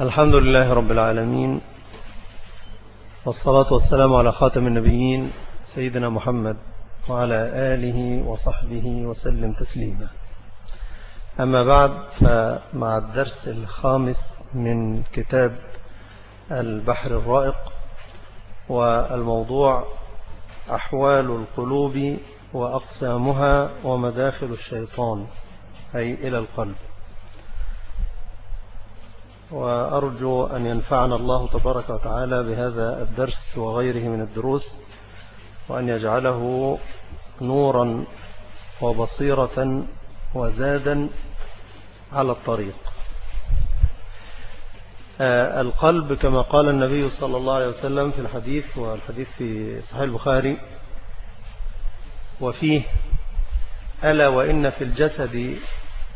الحمد لله رب العالمين والصلاة والسلام على خاتم النبيين سيدنا محمد وعلى آله وصحبه وسلم تسليما. أما بعد فمع الدرس الخامس من كتاب البحر الرائق والموضوع أحوال القلوب وأقسامها ومداخل الشيطان أي إلى القلب. وأرجو أن ينفعنا الله تبارك وتعالى بهذا الدرس وغيره من الدروس وأن يجعله نورا وبصيرة وزادا على الطريق. آه، القلب كما قال النبي صلى الله عليه وسلم في الحديث والحديث في صحيح البخاري وفيه ألا وإن في الجسد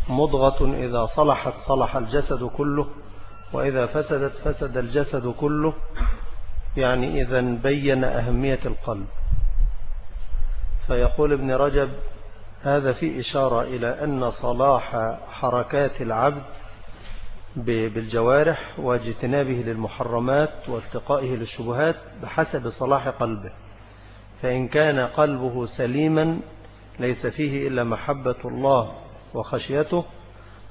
مضغة إذا صلحت صلح الجسد كله وإذا فسدت فسد الجسد كله يعني إذا بين أهمية القلب. فيقول ابن رجب هذا في إشارة إلى أن صلاح حركات العبد بالجوارح واجتنابه للمحرمات والتقائه للشبهات بحسب صلاح قلبه. فإن كان قلبه سليما ليس فيه إلا محبة الله وخشيته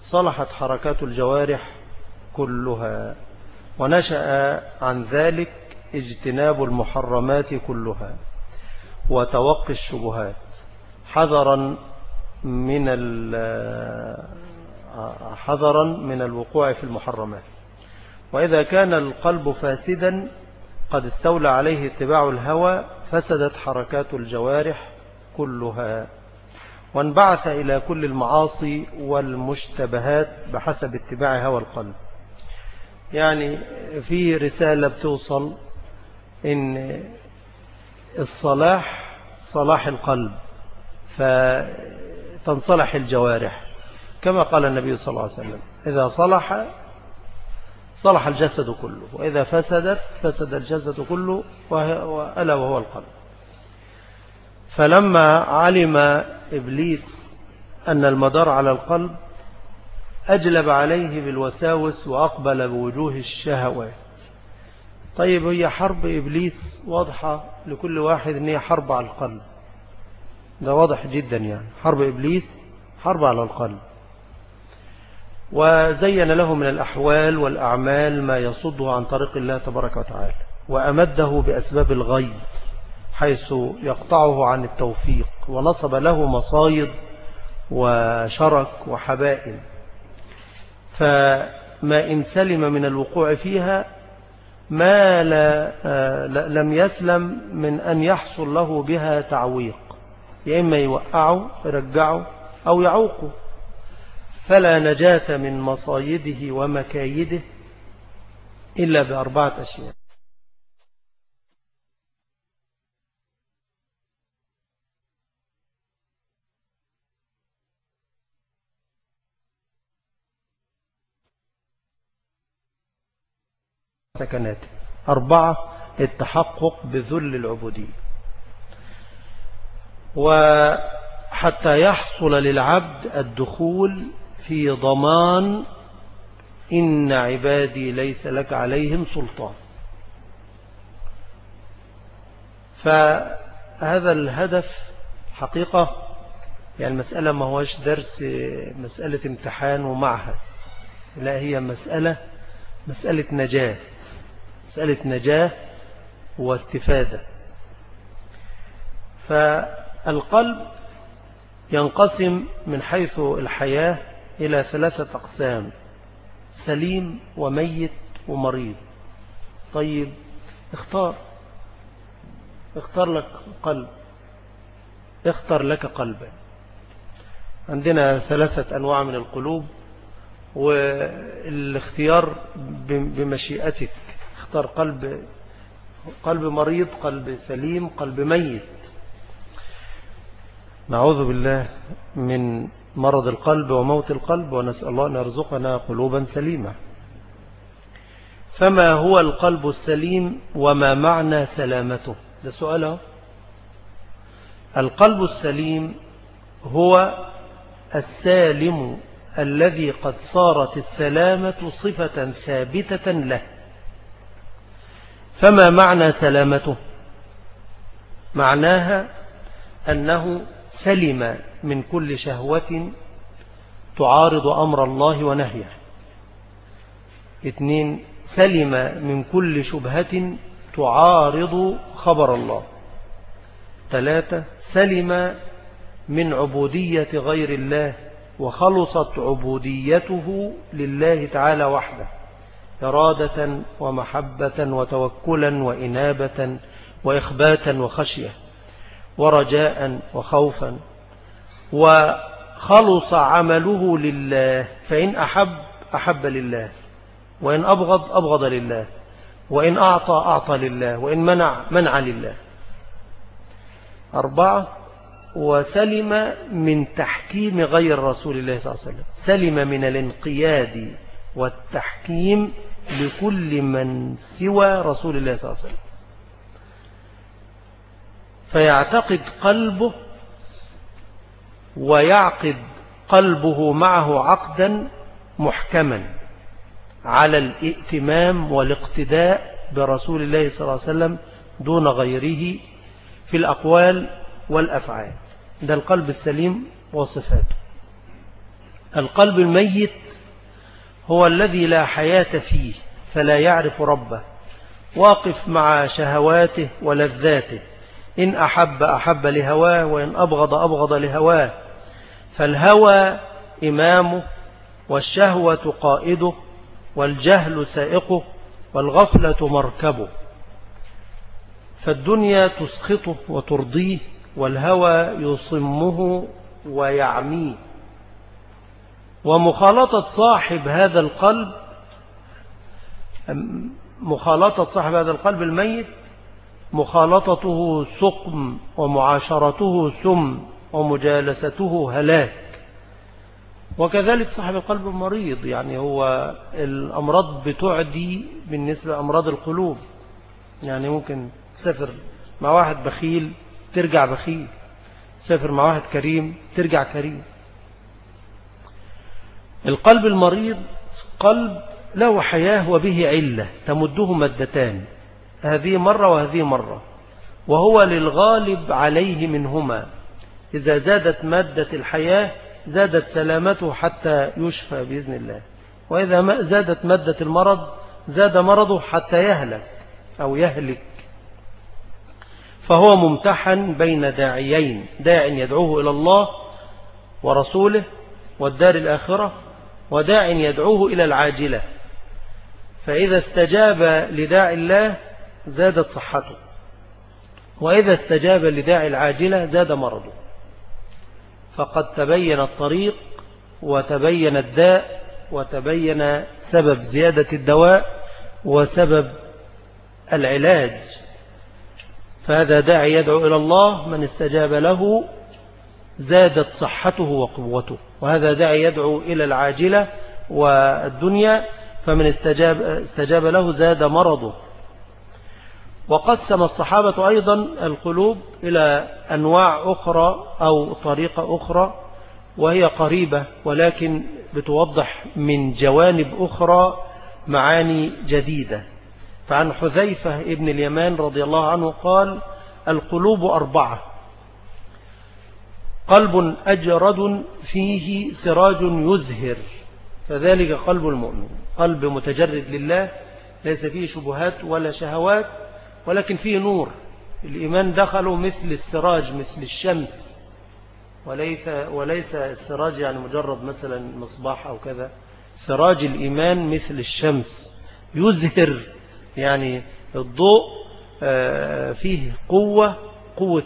صلحت حركات الجوارح كلها. ونشأ عن ذلك اجتناب المحرمات كلها وتوقي الشبهات. حذرا من حذرا من الوقوع في المحرمات. وإذا كان القلب فاسدا قد استولى عليه اتباع الهوى فسدت حركات الجوارح كلها. وانبعث إلى كل المعاصي والمشتبهات بحسب اتباع هوى القلب. يعني في رسالة بتوصل إن الصلاح صلاح القلب فتنصلح الجوارح. كما قال النبي صلى الله عليه وسلم إذا صلح صلح الجسد كله وإذا فسدت فسد الجسد كله وألا وهو القلب. فلما علم إبليس أن المدار على القلب أجلب عليه بالوساوس وأقبل بوجوه الشهوات. طيب هي حرب إبليس واضحة لكل واحد أن هي حرب على القلب. ده واضح جدا يعني. حرب إبليس حرب على القلب. وزين له من الأحوال والأعمال ما يصده عن طريق الله تبارك وتعالى وأمده بأسباب الغي حيث يقطعه عن التوفيق ونصب له مصايد وشرك وحبائل. فما إن سلم من الوقوع فيها ما لا لم يسلم من أن يحصل له بها تعويق. يا إما يوقعه يرجعه أو يعوقه فلا نجاة من مصايده ومكايده إلا بأربعة أشياء. سكنات. أربعة التحقق بذل العبودية. وحتى يحصل للعبد الدخول في ضمان إن عبادي ليس لك عليهم سلطان. فهذا الهدف حقيقة يعني المسألة ما هوش درس مسألة امتحان ومعهد. لا هي مسألة مسألة نجاة. مسألة نجاة واستفادة. فالقلب ينقسم من حيث الحياة إلى ثلاثة أقسام سليم وميت ومريض. طيب اختار. اختار لك قلب. اختر لك قلبا. عندنا ثلاثة أنواع من القلوب والاختيار بمشيئتك. اختار قلب قلب مريض قلب سليم قلب ميت. نعوذ بالله من مرض القلب وموت القلب ونسأل الله أن يرزقنا قلوبا سليمة. فما هو القلب السليم وما معنى سلامته؟ ده سؤاله القلب السليم هو السالم الذي قد صارت السلامة صفة ثابتة له. فما معنى سلامته؟ معناها أنه سلم من كل شهوة تعارض أمر الله ونهيه. اثنين سلم من كل شبهة تعارض خبر الله. ثلاثة سلم من عبودية غير الله وخلصت عبوديته لله تعالى وحده. إرادة ومحبة وتوكلا وإنابة وإخباتا وخشية ورجاء وخوفا. وخلص عمله لله. فإن أحب أحب لله. وإن أبغض أبغض لله. وإن أعطى أعطى لله. وإن منع منع لله. أربعة وسلم من تحكيم غير رسول الله صلى الله عليه وسلم. سلم من الانقياد والتحكيم لكل من سوى رسول الله صلى الله عليه وسلم. فيعتقد قلبه ويعقد قلبه معه عقدا محكما على الائتمام والاقتداء برسول الله صلى الله عليه وسلم دون غيره في الأقوال والأفعال. ده القلب السليم وصفاته. القلب الميت هو الذي لا حياة فيه فلا يعرف ربه. واقف مع شهواته ولذاته. إن أحب أحب لهواه وإن أبغض أبغض لهواه. فالهوى إمامه والشهوة قائده والجهل سائقه والغفلة مركبه. فالدنيا تسخطه وترضيه والهوى يصمه ويعميه. ومخالطة صاحب هذا القلب مخالطة صاحب هذا القلب الميت مخالطته سقم ومعاشرته سم ومجالسته هلاك. وكذلك صاحب القلب المريض يعني هو الأمراض بتعدي بالنسبة أمراض القلوب. يعني ممكن تسافر مع واحد بخيل ترجع بخيل. تسافر مع واحد كريم ترجع كريم. القلب المريض قلب له حياة وبه علة تمده مدتان هذه مرة وهذه مرة وهو للغالب عليه منهما. إذا زادت مادة الحياة زادت سلامته حتى يشفى بإذن الله. وإذا ما زادت مادة المرض زاد مرضه حتى يهلك أو يهلك. فهو ممتحن بين داعيين داع يدعوه إلى الله ورسوله والدار الآخرة وداع يدعوه إلى العاجلة. فإذا استجاب لداع الله زادت صحته. وإذا استجاب لداعي العاجلة زاد مرضه. فقد تبين الطريق وتبين الداء وتبين سبب زيادة الدواء وسبب العلاج. فهذا داعي يدعو إلى الله من استجاب له زادت صحته وقوته. وهذا داعي يدعو إلى العاجلة والدنيا فمن استجاب, استجاب له زاد مرضه. وقسم الصحابة أيضا القلوب إلى أنواع أخرى أو طريقة أخرى وهي قريبة ولكن بتوضح من جوانب أخرى معاني جديدة. فعن حذيفة ابن اليمان رضي الله عنه قال القلوب أربعة قلب أجرد فيه سراج يزهر. فذلك قلب المؤمن قلب متجرد لله ليس فيه شبهات ولا شهوات ولكن فيه نور. الإيمان دخله مثل السراج مثل الشمس. وليس, وليس السراج يعني مجرد مثلا مصباح أو كذا. سراج الإيمان مثل الشمس. يزهر يعني الضوء آه، فيه قوة قوة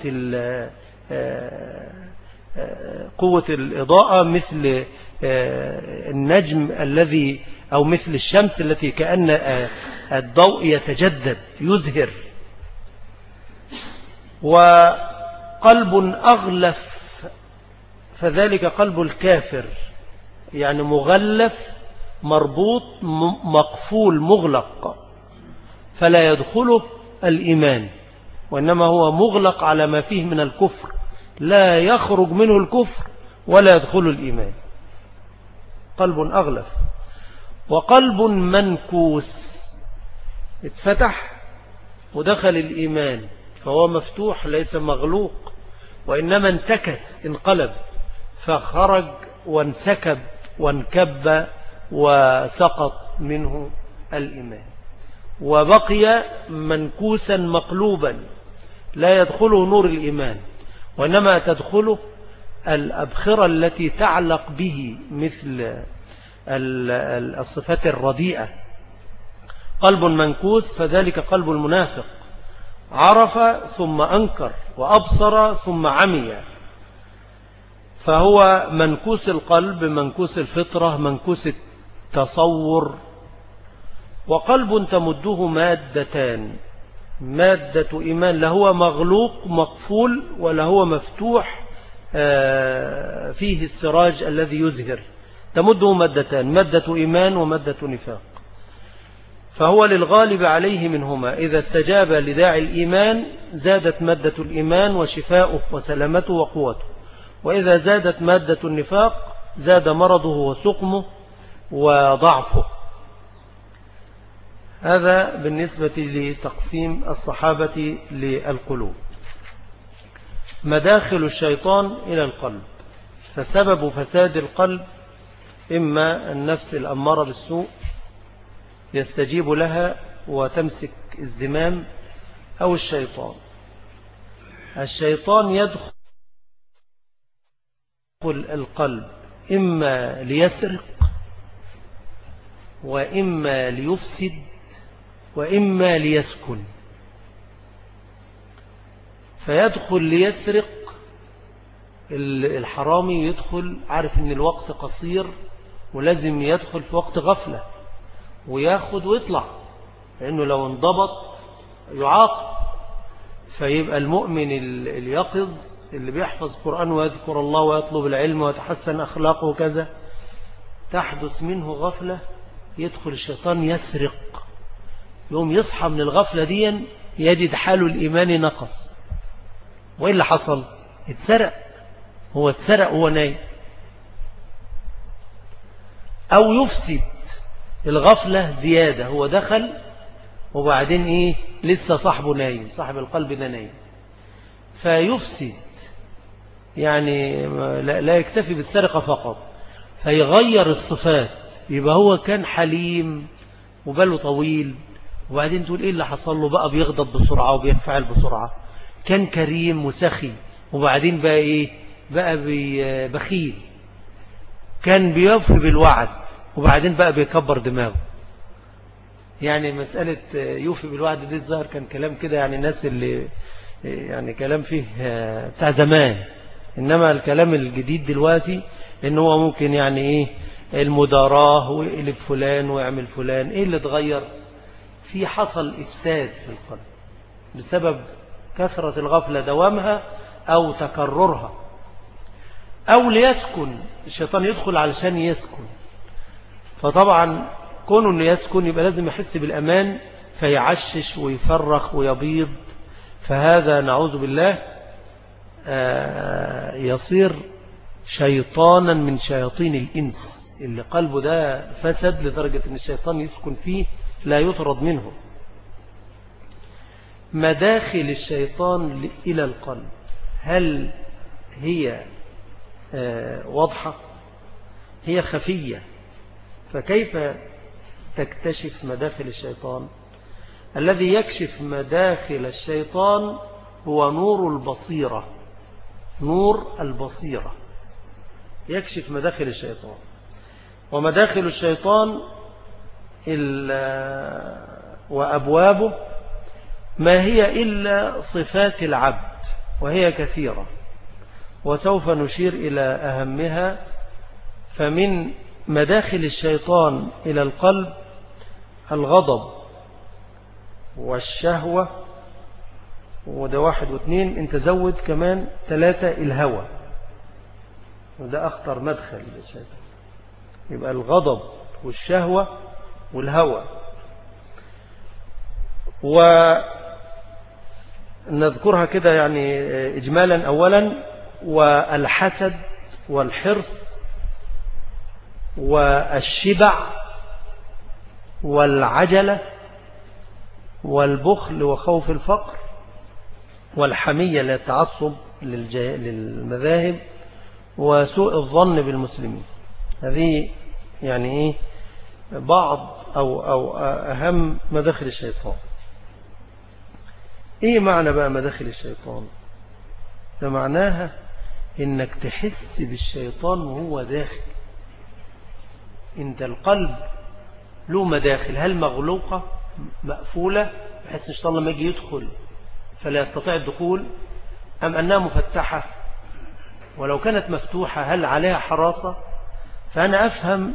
قوة الإضاءة مثل النجم الذي أو مثل الشمس التي كأن الضوء يتجدد يزهر. وقلب أغلف فذلك قلب الكافر يعني مغلف مربوط مقفول مغلق. فلا يدخله الإيمان وإنما هو مغلق على ما فيه من الكفر. لا يخرج منه الكفر ولا يدخل الإيمان. قلب أغلف. وقلب منكوس. اتفتح ودخل الإيمان. فهو مفتوح ليس مغلوق. وإنما انتكس انقلب. فخرج وانسكب وانكب وسقط منه الإيمان. وبقي منكوسا مقلوبا. لا يدخله نور الإيمان. وإنما تدخله الأبخرة التي تعلق به مثل الصفات الرديئة. قلب منكوس فذلك قلب المنافق. عرف ثم أنكر وأبصر ثم عمي. فهو منكوس القلب منكوس الفطرة منكوس التصور. وقلب تمده مادتان. مادة إيمان لهو مغلوق مقفول ولهو مفتوح آه، فيه السراج الذي يزهر. تمده مادتان مادة إيمان ومادة نفاق. فهو للغالب عليه منهما. إذا استجاب لداعي الإيمان زادت مادة الإيمان وشفاؤه وسلامته وقوته. وإذا زادت مادة النفاق زاد مرضه وسقمه وضعفه. هذا بالنسبة لتقسيم الصحابة للقلوب. مداخل الشيطان إلى القلب فسبب فساد القلب إما النفس الأمارة بالسوء يستجيب لها وتمسك الزمام أو الشيطان. الشيطان يدخل القلب إما ليسرق وإما ليفسد وإما ليسكن. فيدخل ليسرق الحرامي يدخل عارف إن الوقت قصير ولازم يدخل في وقت غفلة وياخد ويطلع لأنه لو انضبط يعاقب. فيبقى المؤمن اليقظ اللي بيحفظ قرآن ويذكر الله ويطلب العلم ويتحسن أخلاقه وكذا تحدث منه غفلة يدخل الشيطان يسرق. يوم يصحى من الغفلة دي يجد حاله الإيماني نقص. وإيه اللي حصل؟ اتسرق. هو اتسرق وهو نايم. أو يفسد. الغفلة زيادة. هو دخل وبعدين إيه؟ لسه صاحبه نايم. صاحب القلب ده نايم. فيفسد. يعني لا يكتفي بالسرقة فقط. فيغير الصفات. يبقى هو كان حليم وباله طويل. وبعدين تقول إيه اللي حصل له بقى بيغضب بسرعة وبينفعل بسرعة؟ كان كريم وسخي وبعدين بقى إيه؟ بقى بخيل. كان بيوفي بالوعد وبعدين بقى بيكبر دماغه. يعني مسألة يوفي بالوعد دي الظاهر كان كلام كده يعني الناس اللي يعني كلام فيه بتاع زمان. إنما الكلام الجديد دلوقتي إن هو ممكن يعني إيه؟ المداراة ويقلب فلان ويعمل فلان إيه اللي اتغير؟ في حصل إفساد في القلب بسبب كثرة الغفلة دوامها أو تكررها أو ليسكن الشيطان يدخل علشان يسكن. فطبعا كونه أنه يسكن يبقى لازم يحس بالأمان فيعشش ويفرخ ويبيض. فهذا نعوذ بالله آه، يصير شيطانا من شياطين الإنس اللي قلبه ده فسد لدرجة أن الشيطان يسكن فيه لا يطرد منه. مداخل الشيطان إلى القلب. هل هي آه، واضحة؟ هي خفية. فكيف تكتشف مداخل الشيطان؟ الذي يكشف مداخل الشيطان هو نور البصيرة. نور البصيرة. يكشف مداخل الشيطان. ومداخل الشيطان وأبوابه ما هي إلا صفات العبد وهي كثيرة وسوف نشير إلى أهمها. فمن مداخل الشيطان إلى القلب الغضب والشهوة. وده واحد واثنين انت زود كمان ثلاثة الهوى. وده أخطر مدخل للشيطان. يبقى الغضب والشهوة والهوى. ونذكرها كده يعني إجمالا أولا والحسد والحرص والشبع والعجلة والبخل وخوف الفقر والحمية للتعصب للمذاهب وسوء الظن بالمسلمين. هذه يعني إيه بعض أو, أو أهم مداخل الشيطان. إيه معنى بقى مداخل الشيطان؟ ده معناها إنك تحس بالشيطان وهو داخل. انت القلب له مداخل هل مغلوقة؟ مقفولة؟ بحيث الشيطان لما يجي يدخل فلا يستطيع الدخول. أم أنها مفتحة؟ ولو كانت مفتوحة هل عليها حراسة؟ فأنا أفهم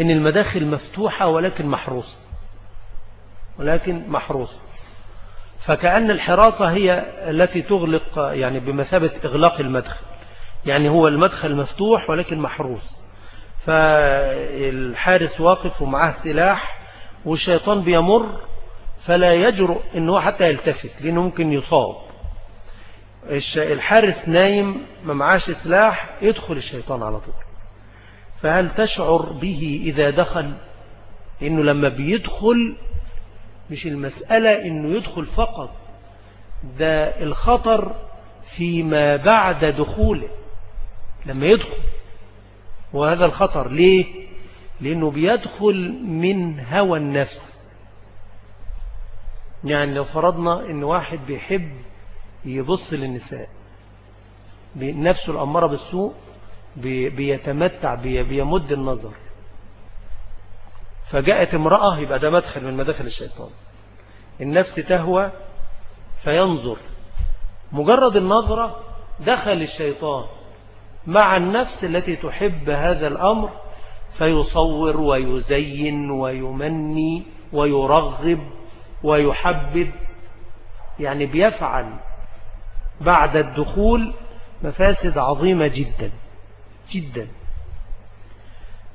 أن المداخل مفتوحة ولكن محروسة. ولكن محروسة. فكأن الحراسة هي التي تغلق يعني بمثابة إغلاق المدخل. يعني هو المدخل مفتوح ولكن محروس. فالحارس واقف ومعاه سلاح والشيطان بيمر فلا يجرؤ أنه حتى يلتفت لأنه ممكن يصاب. الحارس نايم ما معاش سلاح يدخل الشيطان على طول. فهل تشعر به إذا دخل؟ إنه لما بيدخل مش المسألة إنه يدخل فقط ده الخطر فيما بعد دخوله لما يدخل. وهذا الخطر ليه؟ لأنه بيدخل من هوى النفس. يعني لو فرضنا إن واحد بيحب يبص للنساء نفسه الأمارة بالسوء بيتمتع بيمد النظر. فجاءت امرأة يبقى ده مدخل من مداخل الشيطان. النفس تهوى فينظر. مجرد النظرة دخل الشيطان مع النفس التي تحب هذا الأمر فيصور ويزين ويمني ويرغب ويحبب. يعني بيفعل بعد الدخول مفاسد عظيمة جدا. جدا.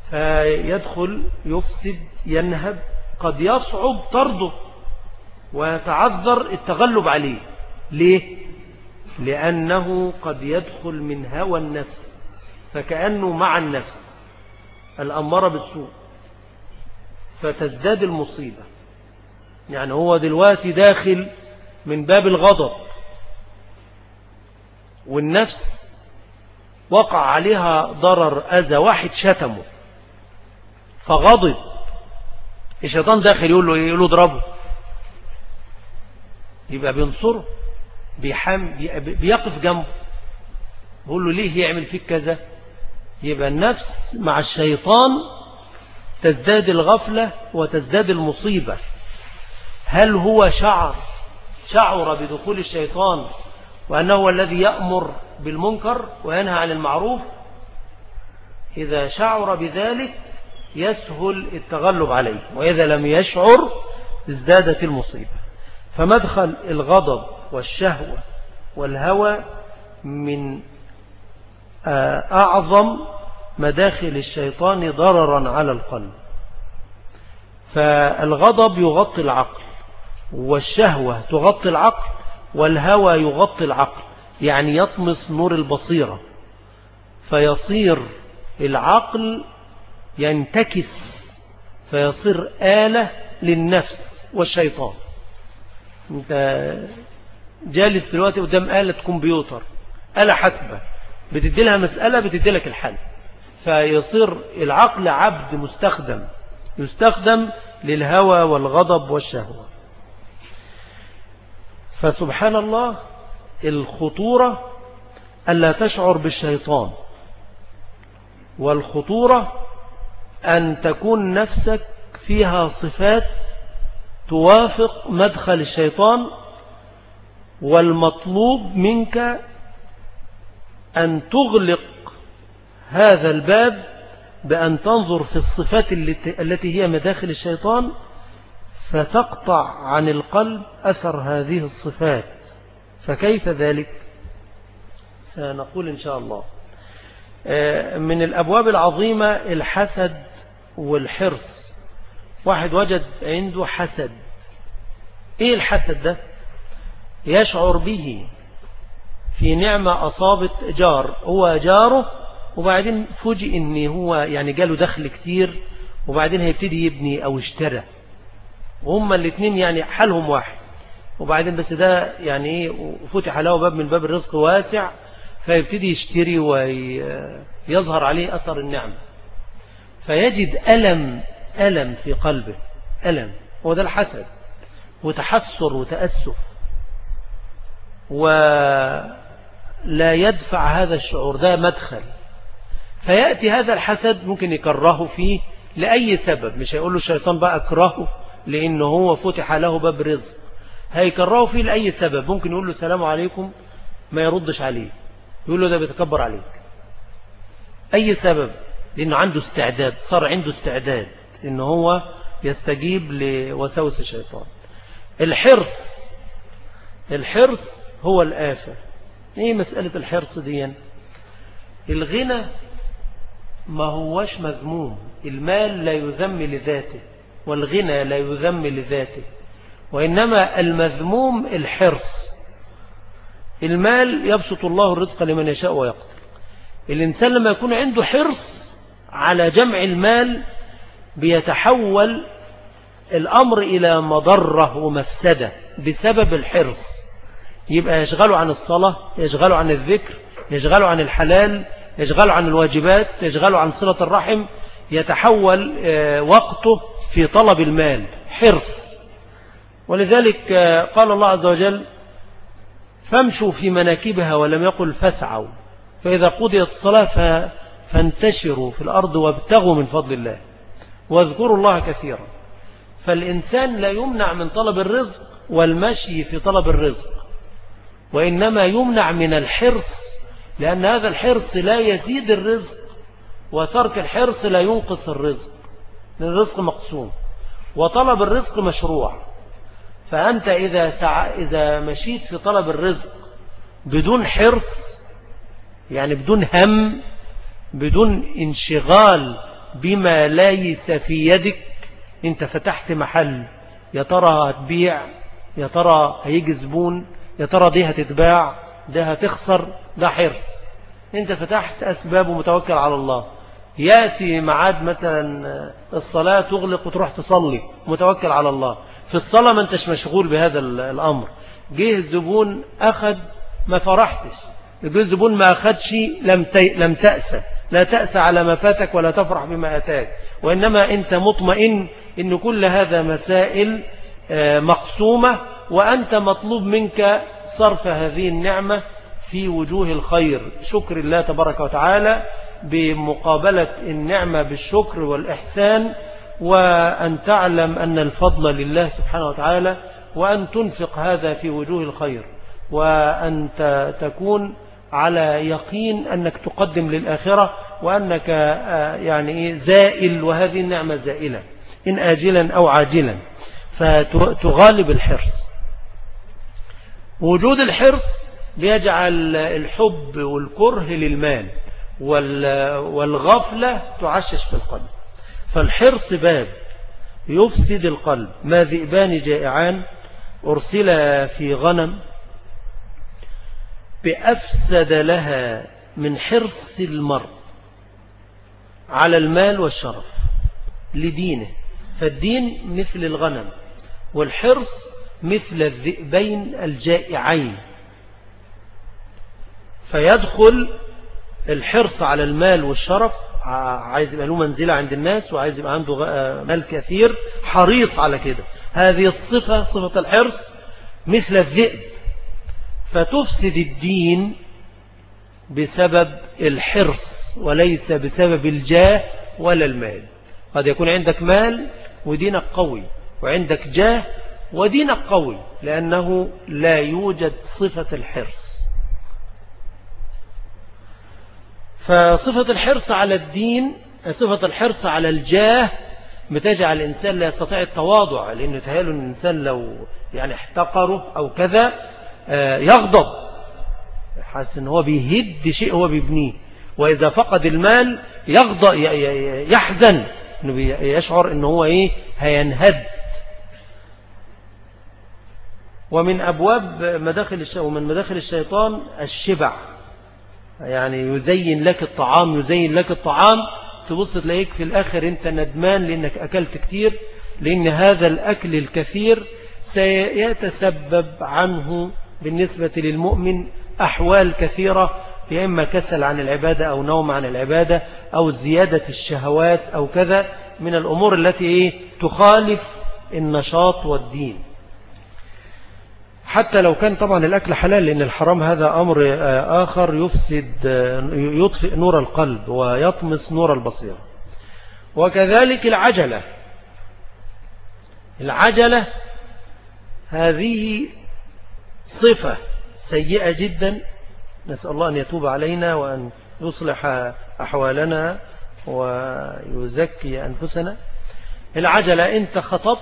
فيدخل يفسد ينهب قد يصعب طرده ويتعذر التغلب عليه. ليه؟ لأنه قد يدخل من هوى النفس فكأنه مع النفس الأمر بالسوء فتزداد المصيبة. يعني هو دلوقتي داخل من باب الغضب والنفس وقع عليها ضرر أذى واحد شتمه. فغضب. الشيطان داخل يقول له إيه؟ يقول له اضربه. يبقى بينصره بيحام بيقف جنبه. بيقول له ليه يعمل فيك كذا؟ يبقى النفس مع الشيطان تزداد الغفلة وتزداد المصيبة. هل هو شعر؟ شعر بدخول الشيطان وأنه الذي يأمر بالمنكر وينهى عن المعروف إذا شعر بذلك يسهل التغلب عليه وإذا لم يشعر ازدادت المصيبة. فمدخل الغضب والشهوة والهوى من آه، أعظم مداخل الشيطان ضررا على القلب. فالغضب يغطي العقل والشهوة تغطي العقل والهوى يغطي العقل. يعني يطمس نور البصيرة فيصير العقل ينتكس فيصير آلة للنفس والشيطان. انت جالس دلوقتي قدام آلة كمبيوتر آلة حسبة بتدي لها مسألة بتدي لك الحل. فيصير العقل عبد مستخدم يستخدم للهوى والغضب والشهوة. فسبحان الله الخطورة ألا تشعر بالشيطان والخطورة أن تكون نفسك فيها صفات توافق مدخل الشيطان والمطلوب منك أن تغلق هذا الباب بأن تنظر في الصفات التي هي مداخل الشيطان فتقطع عن القلب أثر هذه الصفات. فكيف ذلك؟ سنقول إن شاء الله. آه، من الأبواب العظيمة الحسد والحرص. واحد وجد عنده حسد. إيه الحسد ده؟ يشعر به في نعمة أصابت جار. هو جاره وبعدين فوجئ ان هو يعني جاله دخل كتير وبعدين هيبتدي يبني أو اشترى. وهما الاثنين يعني حالهم واحد. وبعدين بس ده يعني إيه فتح له باب من باب الرزق واسع فيبتدي يشتري ويظهر عليه أثر النعمة. فيجد ألم ألم في قلبه ألم. هو ده الحسد وتحسر وتأسف. ولا يدفع هذا الشعور ده مدخل. فيأتي هذا الحسد ممكن يكرهه فيه لأي سبب. مش هيقول له الشيطان بقى اكرهه لأنه هو فتح له باب رزق. هيكرهه فيه لأي سبب؟ ممكن يقول له سلام عليكم ما يردش عليه يقول له ده بيتكبر عليك. أي سبب؟ لأنه عنده استعداد صار عنده استعداد إن هو يستجيب لوسوس الشيطان. الحرص الحرص هو الآفة إيه مسألة الحرص دي؟ الغنى ما هوش مذموم. المال لا يذم لذاته والغنى لا يذم لذاته. وإنما المذموم الحرص. المال يبسط الله الرزق لمن يشاء ويقدر. الإنسان لما يكون عنده حرص على جمع المال بيتحول الأمر إلى مضرة ومفسدة بسبب الحرص. يبقى يشغله عن الصلاة يشغله عن الذكر يشغله عن الحلال يشغله عن الواجبات يشغله عن صلة الرحم يتحول آه، وقته في طلب المال حرص. ولذلك آه، قال الله عز وجل فامشوا في مناكبها ولم يقل فاسعوا فإذا قضيت الصلاة فانتشروا في الأرض وابتغوا من فضل الله واذكروا الله كثيرا. فالإنسان لا يمنع من طلب الرزق والمشي في طلب الرزق وإنما يمنع من الحرص لأن هذا الحرص لا يزيد الرزق وترك الحرص لا ينقص الرزق الرزق مقسوم وطلب الرزق مشروع. فأنت إذا, سع... إذا مشيت في طلب الرزق بدون حرص يعني بدون هم بدون انشغال بما ليس في يدك أنت فتحت محل يا ترى هتبيع يا ترى هيجي زبون يا ترى دي هتتباع ده هتخسر ده حرص. أنت فتحت أسباب ومتوكل على الله. يأتي معاد مثلا الصلاة تغلق وتروح تصلي متوكل على الله. في الصلاة ما أنتش مشغول بهذا الأمر. جه الزبون أخذ ما فرحتش. جه الزبون ما أخذش لم, لم تأسى. لا تأسى على ما فاتك ولا تفرح بما أتاك. وإنما أنت مطمئن أن كل هذا مسائل آه، مقسومة وأنت مطلوب منك صرف هذه النعمة في وجوه الخير. شكر الله تبارك وتعالى. بمقابلة النعمة بالشكر والإحسان وأن تعلم أن الفضل لله سبحانه وتعالى وأن تنفق هذا في وجوه الخير وأن تكون على يقين أنك تقدم للآخرة وأنك آه، يعني زائل وهذه النعمة زائلة إن آجلا أو عاجلا. فتغالب الحرص. وجود الحرص بيجعل الحب والكره للمال. والغفلة تعشش في القلب. فالحرص باب يفسد القلب. ما ذئبان جائعان أرسل في غنم بأفسد لها من حرص المرء على المال والشرف لدينه. فالدين مثل الغنم والحرص مثل الذئبين الجائعين. فيدخل الحرص على المال والشرف عايز يبقى له منزلة عند الناس وعايز يبقى عنده مال كثير حريص على كده. هذه الصفة صفة الحرص مثل الذئب. فتفسد الدين بسبب الحرص وليس بسبب الجاه ولا المال. قد يكون عندك مال ودينك قوي وعندك جاه ودينك قوي لأنه لا يوجد صفة الحرص. فصفة الحرص على الدين صفة الحرص على الجاه بتجعل الإنسان لا يستطيع التواضع لأنه تهيأله أن الإنسان لو يعني احتقره أو كذا آه، يغضب. حاسس أنه هو بيهد شيء هو بيبنيه. وإذا فقد المال يغضب يحزن. أنه يشعر أنه هو إيه؟ هينهد. ومن أبواب مداخل ومن مداخل الشيطان الشبع. يعني يزين لك الطعام يزين لك الطعام تبص تلاقيك في الآخر أنت ندمان لأنك أكلت كتير لأن هذا الأكل الكثير سيتسبب عنه بالنسبة للمؤمن أحوال كثيرة يا إما كسل عن العبادة أو نوم عن العبادة أو زيادة الشهوات أو كذا من الأمور التي إيه؟ تخالف النشاط والدين. حتى لو كان طبعا الأكل حلال لأن الحرام هذا أمر آه، آخر يفسد آه، يطفئ نور القلب ويطمس نور البصيرة. وكذلك العجلة. العجلة هذه صفة سيئة جدا. نسأل الله أن يتوب علينا وأن يصلح أحوالنا ويزكي أنفسنا. العجلة أنت خطبت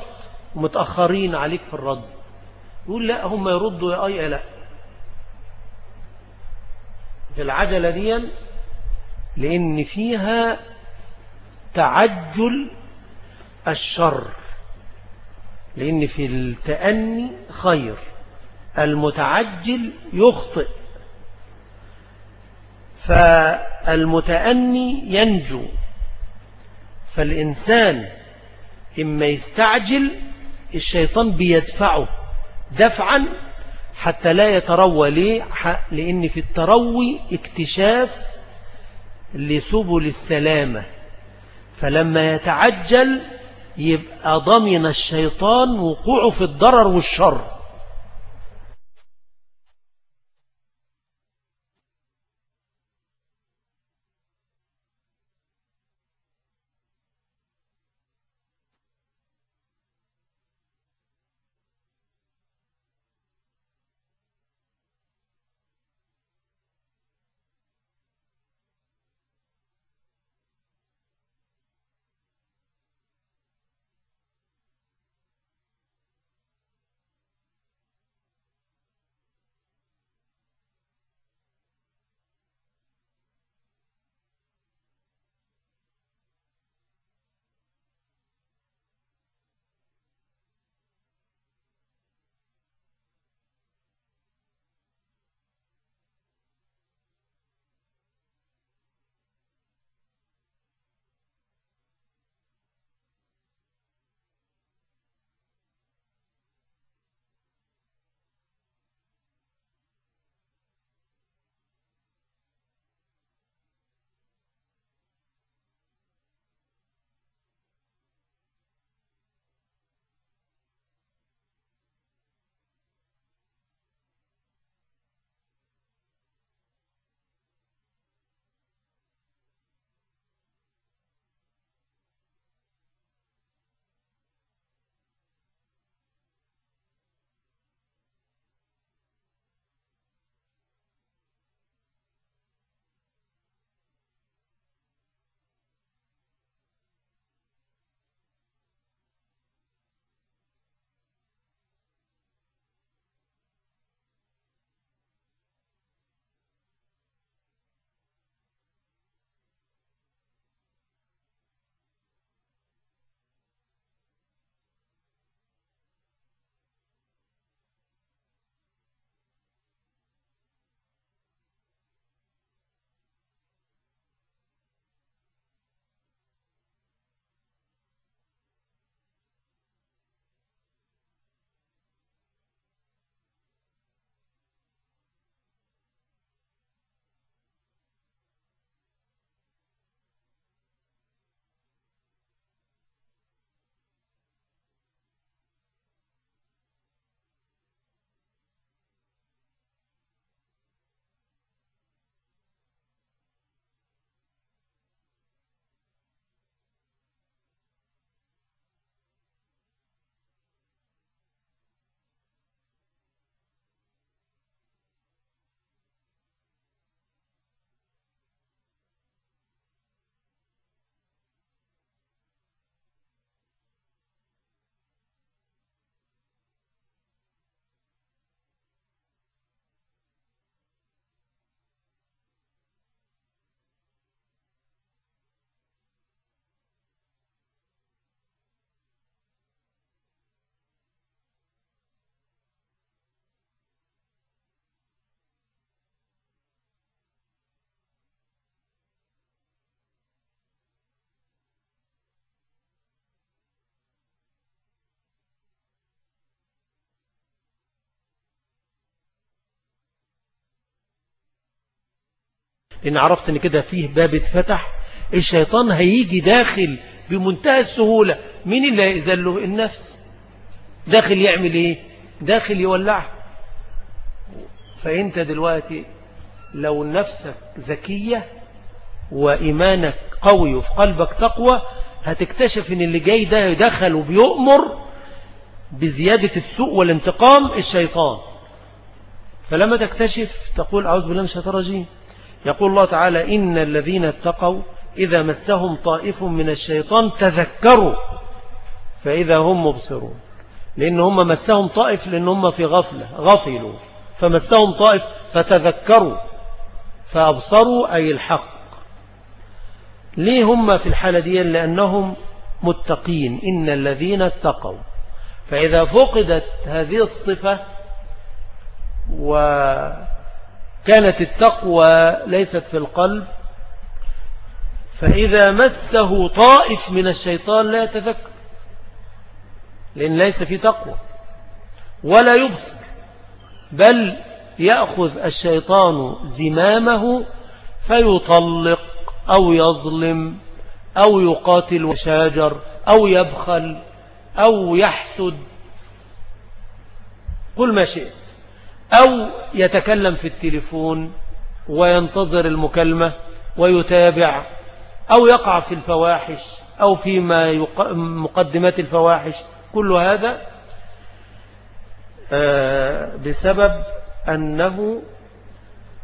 ومتأخرين عليك في الرد. يقول لا هم يردوا يا أي لا. في العجلة دي لأن فيها تعجل الشر لأن في التأني خير المتعجل يخطئ. فالمتأني ينجو. فالإنسان إما يستعجل الشيطان بيدفعه. دفعا حتى لا يتروى ليه لأن في التروي اكتشاف لسبل السلامة. فلما يتعجل يبقى ضمن الشيطان وقوعه في الضرر والشر. لأن عرفت أن كده فيه باب اتفتح الشيطان هيجي داخل بمنتهى السهولة. مين اللي هيأذله النفس. داخل يعمل إيه؟ داخل يولع فأنت دلوقتي لو نفسك ذكية وإيمانك قوي وفي قلبك تقوى هتكتشف إن اللي جاي ده يدخل وبيؤمر بزيادة السوء والانتقام الشيطان. فلما تكتشف تقول أعوذ بالله من الشيطان الرجيم. يقول الله تعالى إن الذين اتقوا إذا مسهم طائف من الشيطان تذكروا فإذا هم مبصرون. لأن هم مسهم طائف لأن هم في غفلة غفلوا. فمسهم طائف فتذكروا فأبصروا أي الحق. ليه هم في الحالة دي؟ لأنهم متقين. إن الذين اتقوا. فإذا فقدت هذه الصفة وكانت التقوى ليست في القلب فإذا مسه طائف من الشيطان لا يتذكر لأن ليس في تقوى ولا يبصر بل يأخذ الشيطان زمامه فيطلق أو يظلم أو يقاتل وشاجر أو يبخل أو يحسد قل ما شئت. أو يتكلم في التليفون وينتظر المكالمة ويتابع أو يقع في الفواحش أو فيما مقدمات الفواحش كل هذا آه، بسبب أنه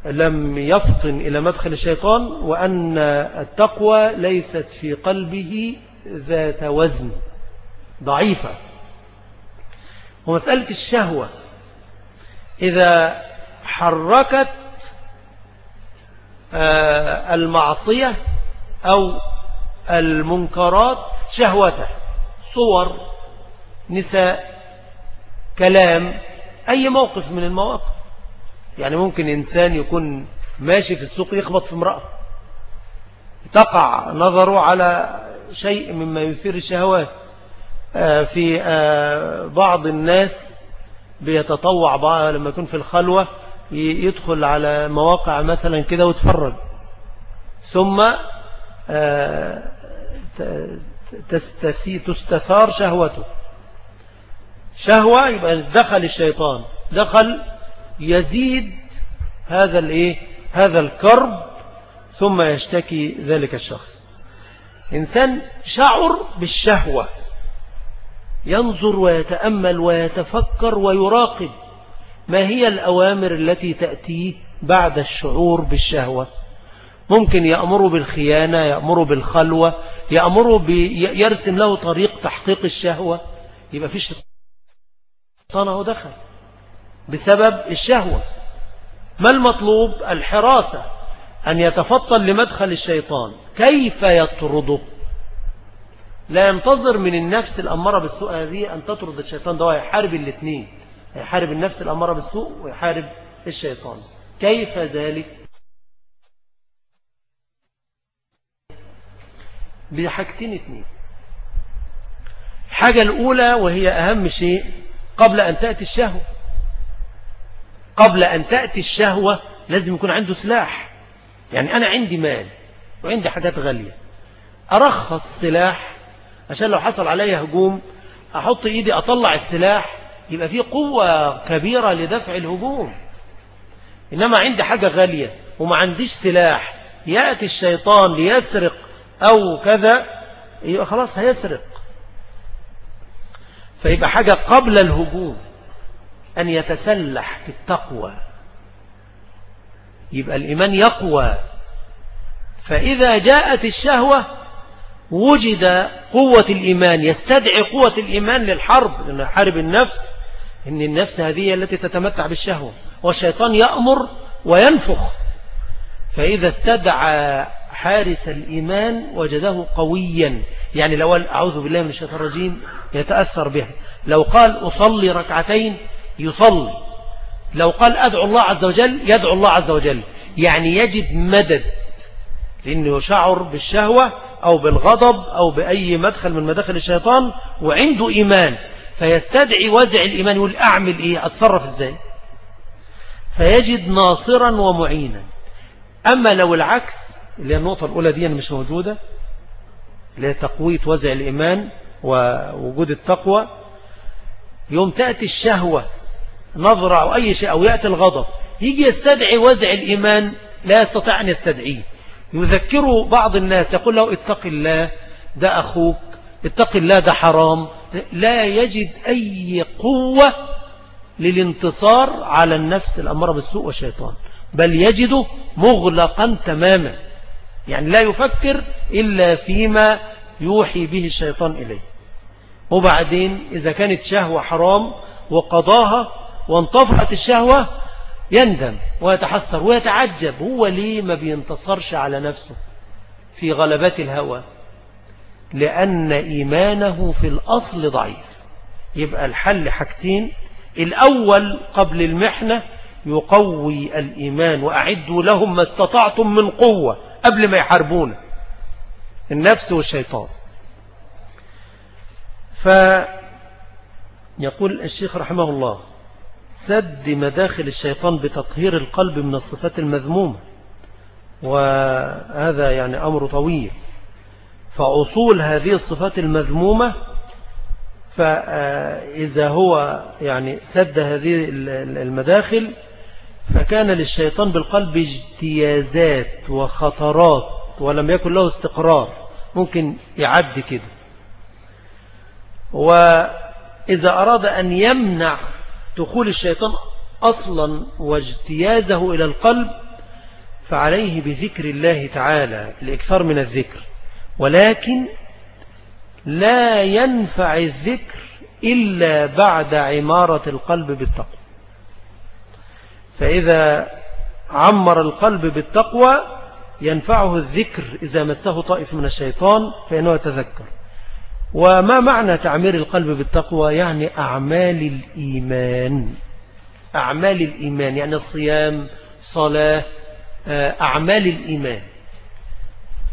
لم يفطن إلى مدخل الشيطان وأن التقوى ليست في قلبه ذات وزن ضعيفة. ومسألة الشهوة إذا حركت آه، المعصية أو المنكرات شهوته صور نساء كلام أي موقف من المواقف. يعني ممكن إنسان يكون ماشي في السوق يخبط في امرأة. تقع نظره على شيء مما يثير الشهوات آه، في آه، بعض الناس بيتطوع لما يكون في الخلوة يدخل على مواقع مثلا كده ويتفرج. ثم آه، تستثار شهوته. شهوة يبقى دخل الشيطان. دخل يزيد هذا الايه هذا الكرب ثم يشتكي ذلك الشخص. إنسان شعر بالشهوة. ينظر ويتأمل ويتفكر ويراقب ما هي الأوامر التي تأتيه بعد الشعور بالشهوة. ممكن يأمر بالخيانة يأمر بالخلوة يأمر يرسم له طريق تحقيق الشهوة. يبقى في شيطان هو دخل بسبب الشهوة. ما المطلوب؟ الحراسة. أن يتفطن لمدخل الشيطان. كيف يطرده؟ لا ينتظر من النفس الأمارة بالسوء هذه أن تطرد الشيطان ده ويحارب الاثنين. يحارب النفس الأمارة بالسوء ويحارب الشيطان. كيف ذلك؟ بحاجتين اثنين الحاجة الأولى وهي أهم شيء قبل أن تأتي الشهوة. قبل أن تأتي الشهوة لازم يكون عنده سلاح. يعني أنا عندي مال وعندي حاجات غالية. أرخص سلاح عشان لو حصل علي هجوم أحط إيدي أطلع السلاح يبقى فيه قوة كبيرة لدفع الهجوم. إنما عندي حاجة غالية وما عنديش سلاح يأتي الشيطان ليسرق أو كذا يبقى خلاص هيسرق. فيبقى حاجة قبل الهجوم أن يتسلح بالتقوى. يبقى الإيمان يقوى. فإذا جاءت الشهوة وجد قوة الإيمان يستدعي قوة الإيمان للحرب لأنه حارب النفس إن النفس هذه التي تتمتع بالشهوة والشيطان يأمر وينفخ. فإذا استدعى حارس الإيمان وجده قويا. يعني لو أعوذ بالله من الشيطان الرجيم يتأثر به لو قال أصلي ركعتين يصلي. لو قال أدعو الله عز وجل يدعو الله عز وجل. يعني يجد مدد. لأنه يشعر بالشهوة أو بالغضب أو بأي مدخل من مداخل الشيطان وعنده إيمان فيستدعي وزع الإيمان يقول أعمل إيه؟ أتصرف إزاي؟ فيجد ناصرا ومعينا. أما لو العكس اللي هي النقطة الأولى دي مش موجودة اللي هي تقوية وزع الإيمان ووجود التقوى يوم تأتي الشهوة نظرة أو أي شيء أو يأتي الغضب يجي يستدعي وزع الإيمان لا يستطيع أن يستدعيه. يذكره بعض الناس يقول له اتق الله ده أخوك اتق الله ده حرام. لا يجد أي قوة للانتصار على النفس الأمر بالسوء والشيطان بل يجده مغلقا تماما. يعني لا يفكر إلا فيما يوحي به الشيطان إليه. وبعدين إذا كانت شهوة حرام وقضاها وانطفأت الشهوة يندم ويتحسر ويتعجب. هو ليه ما بينتصرش على نفسه في غلبات الهوى؟ لأن إيمانه في الأصل ضعيف. يبقى الحل حاجتين. الأول قبل المحنة يقوي الإيمان وأعدوا لهم ما استطعتم من قوة قبل ما يحاربون النفس والشيطان. فيقول الشيخ رحمه الله سد مداخل الشيطان بتطهير القلب من الصفات المذمومة. وهذا يعني أمر طويل. فأصول هذه الصفات المذمومة فإذا هو يعني سد هذه المداخل فكان للشيطان بالقلب اجتيازات وخطرات ولم يكن له استقرار. ممكن يعد كده. وإذا أراد أن يمنع دخول الشيطان أصلا واجتيازه إلى القلب فعليه بذكر الله تعالى الإكثار من الذكر. ولكن لا ينفع الذكر إلا بعد عمارة القلب بالتقوى. فإذا عمر القلب بالتقوى ينفعه الذكر إذا مسه طائف من الشيطان فإنه يتذكر. وما معنى تعمير القلب بالتقوى؟ يعني أعمال الإيمان. أعمال الإيمان يعني الصيام صلاة آه، أعمال الإيمان.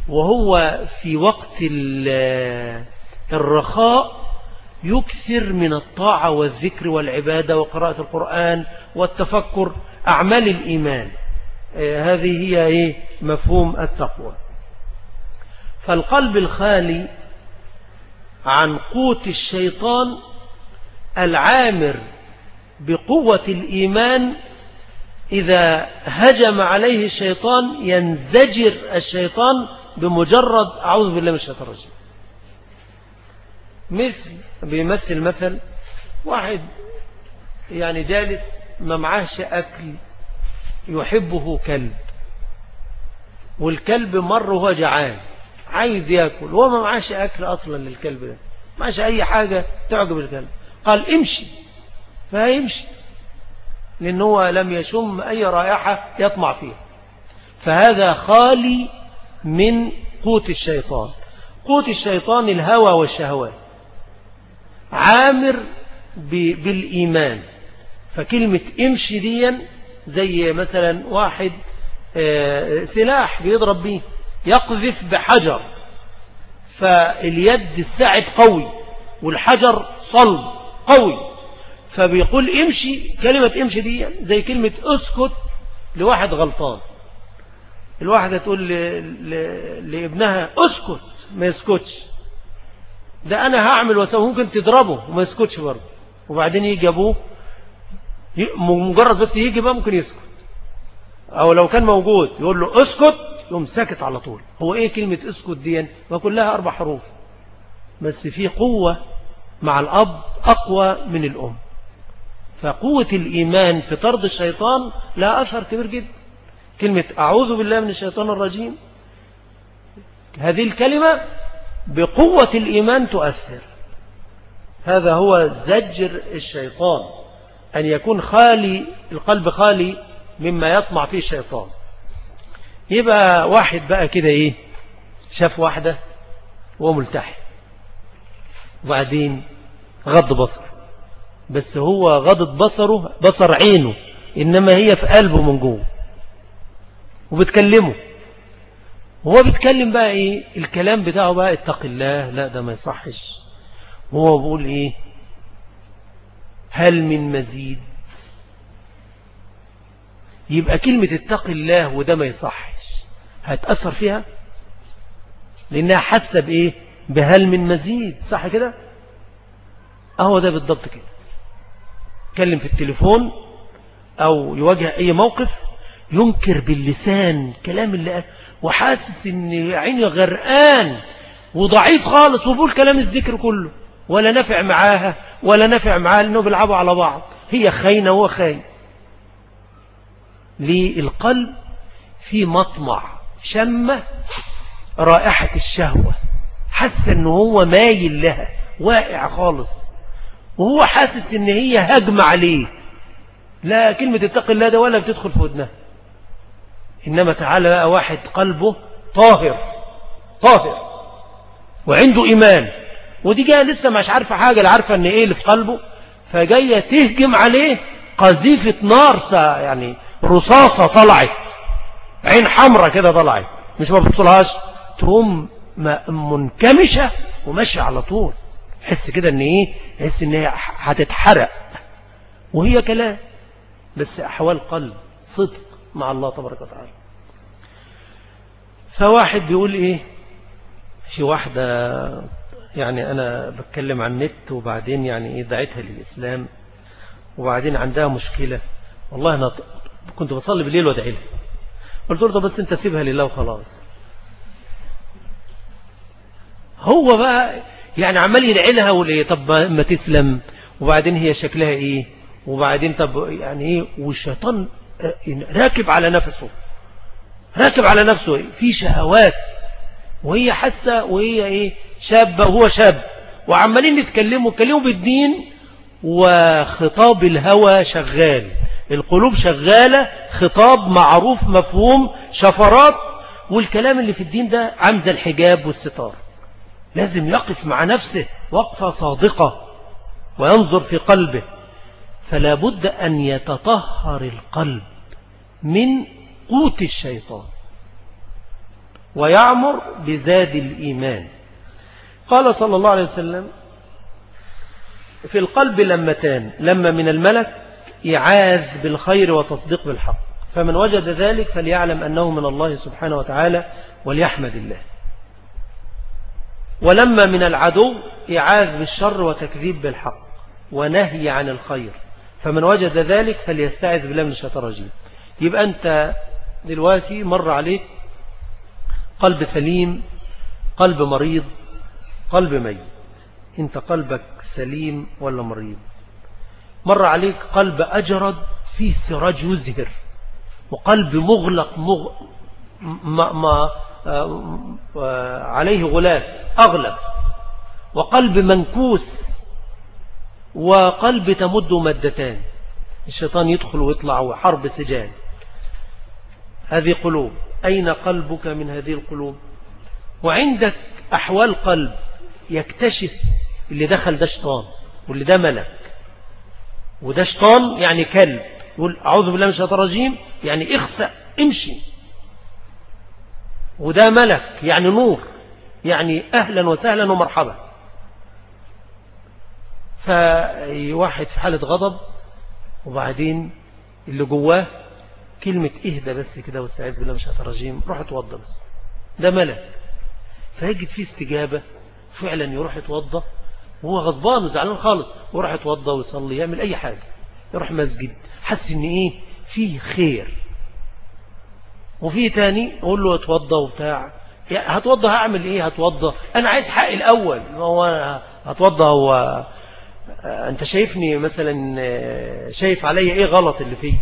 وهو في وقت الرخاء يكثر من الطاعة والذكر والعبادة وقراءة القرآن والتفكر. أعمال الإيمان آه، هذه هي إيه؟ مفهوم التقوى. فالقلب الخالي عن قوت الشيطان العامر بقوة الإيمان إذا هجم عليه الشيطان ينزجر الشيطان بمجرد أعوذ بالله من الشيطان الرجيم. مثل بيمثل مثل واحد يعني جالس ما معاهش أكل يحبه كلب والكلب مر وهو جعان. عايز يأكل هو ما معاش أكل أصلا للكلب ده. معاش أي حاجة تعجب الكلب قال امشي. فهيمشي لأن هو لم يشم أي رائحة يطمع فيها. فهذا خالي من قوت الشيطان. قوت الشيطان الهوى والشهوات. عامر بالإيمان. فكلمة امشي ديا زي مثلا واحد آه، سلاح بيضرب به يقذف بحجر فاليد الساعد قوي والحجر صلب قوي فبيقول امشي كلمة امشي دي زي كلمة اسكت لواحد غلطان. الواحدة تقول لابنها اسكت ما يسكتش. ده أنا هعمل وسوي ممكن تضربه وما يسكتش برضه. وبعدين يجي ابوه مجرد بس يجي بقى ممكن يسكت. أو لو كان موجود يقول له اسكت يقوم ساكت على طول. هو إيه كلمة اسكت دي؟ ما كلها أربع حروف. بس في قوة مع الأب أقوى من الأم. فقوة الإيمان في طرد الشيطان لها أثر كبير جدا. كلمة أعوذ بالله من الشيطان الرجيم. هذه الكلمة بقوة الإيمان تؤثر. هذا هو زجر الشيطان. أن يكون خالي القلب خالي مما يطمع فيه الشيطان. يبقى واحد بقى كده إيه؟ شاف واحدة وملتحي وبعدين غض بصر بس هو غضت بصره بصر عينه إنما هي في قلبه من جوه. وبتكلمه. هو بيتكلم بقى إيه؟ الكلام بتاعه بقى اتق الله لا ده ما يصحش. هو بيقول إيه؟ هل من مزيد؟ يبقى كلمة اتق الله وده ما يصحش. هتأثر فيها؟ لأنها حاسة بإيه؟ بهل من مزيد. صح كده؟ أهو ده بالضبط كده. يتكلم في التليفون أو يواجه أي موقف ينكر باللسان كلام اللي وحاسس إن عيني غرقان وضعيف خالص وبقول كلام الذكر كله. ولا نفع معاها ولا نفع معاها لأنه بيلعبوا على بعض. هي خاينة وهو خاين. للقلب في مطمع شمة رائحة الشهوة. حس إن هو مايل لها واقع خالص. وهو حاسس إن هي هجمة عليه. لا كلمة اتق الله ده ولا بتدخل في ودنها. إنما تعالى بقى واحد قلبه طاهر طاهر. وعنده إيمان. ودي جاية لسه مش عارفة حاجة لا عارفة إن إيه اللي في قلبه. فجاية تهجم عليه قذيفة نار يعني رصاصة طلعت. عين حمرة كده طلعت. مش ما بتصلهاش تقوم منكمشة وماشية على طول. حس كده إن إيه؟ حس إن هي هتتحرق. وهي كلام. بس أحوال قلب صدق مع الله تبارك وتعالى. فواحد بيقول إيه؟ في واحدة يعني أنا بتكلم عن النت وبعدين يعني إيه دعيتها للإسلام. وبعدين عندها مشكلة. والله أنا كنت بصلي بالليل وأدعي لها. قلت له بس أنت سيبها لله وخلاص. هو بقى يعني عمال يدعي لها وليه طب ما تسلم. وبعدين هي شكلها إيه؟ وبعدين طب يعني إيه؟ والشيطان راكب على نفسه. راكب على نفسه. في شهوات. وهي حاسة وهي إيه؟ شابة. وهو شاب. وعمالين يتكلموا يتكلموا بالدين. وخطاب الهوى شغال. القلوب شغالة خطاب معروف مفهوم شفرات. والكلام اللي في الدين ده عمز الحجاب والستار. لازم يقف مع نفسه وقفة صادقة وينظر في قلبه. فلا بد أن يتطهر القلب من قوت الشيطان ويعمر بزاد الإيمان. قال صلى الله عليه وسلم في القلب لمتان. لما من الملك إعاذ بالخير وتصديق بالحق. فمن وجد ذلك فليعلم أنه من الله سبحانه وتعالى وليحمد الله. ولما من العدو إعاذ بالشر وتكذيب بالحق ونهي عن الخير. فمن وجد ذلك فليستعذ بالله من يبقى أنت دلوقتي مر عليك قلب سليم قلب مريض قلب ميت. انت قلبك سليم ولا مريض. مر عليك قلب أجرد فيه سراج يزهر. وقلب مغلق مغ... ما... ما... عليه غلاف أغلف. وقلب منكوس. وقلب تمد مدتان الشيطان يدخل ويطلع وحرب سجان. هذه قلوب. أين قلبك من هذه القلوب؟ وعندك أحوال قلب يكتشف اللي دخل ده شيطان واللي ده ملك. وده شيطان يعني كلب. يقول أعوذ بالله من الشيطان الرجيم. يعني اخسأ امشي. وده ملك يعني نور يعني أهلا وسهلا ومرحبا. فواحد في حالة غضب وبعدين اللي جواه كلمة إهدى بس كده واستعيذ بالله من الشيطان الرجيم. روح اتوضى بس. ده ملك. فيجد فيه استجابة فعلا يروح يتوضى. وهو غضبان وزعلان خالص ويروح يتوضى ويصلي يعمل أي حاجة. يروح مسجد. حس إن إيه؟ فيه خير. وفيه تاني يقول له اتوضى وبتاع. هتوضى هعمل إيه؟ هتوضى أنا عايز حقي الأول. هو هتوضى هو أنت شايفني مثلا شايف علي إيه غلط اللي فيه؟